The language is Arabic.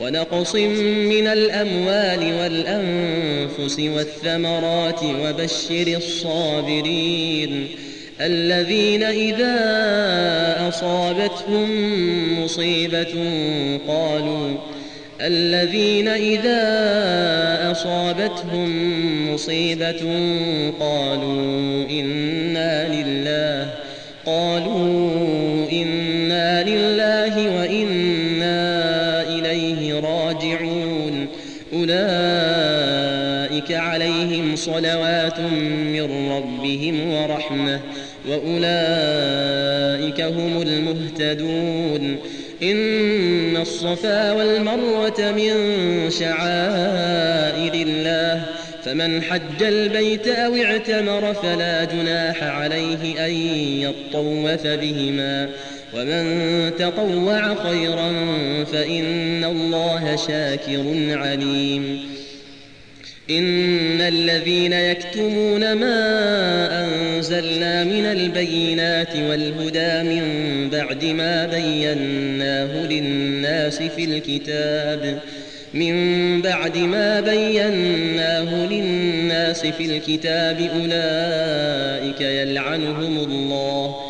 ونقص من الأموال والأنفس والثمرات وبشر الصابرين الذين إذا أصابتهم مصيبة قالوا الذين إذا أصابتهم مصيبة قالوا إنا لله قالوا إليه راجعون. أولئك عليهم صلوات من ربهم ورحمة وأولئك هم المهتدون. إن الصفا والمروة من شعائر الله فمن حج البيت أو اعتمر فلا جناح عليه أن يطوف بهما ومن تطوع خيرا فإن الله شاكر عليم. إن الذين يكتمون ما أنزلنا من البينات والهدى من بعد ما بيناه للناس في الكتاب من بعد ما بيناه للناس في الكتاب أولئك يلعنهم الله.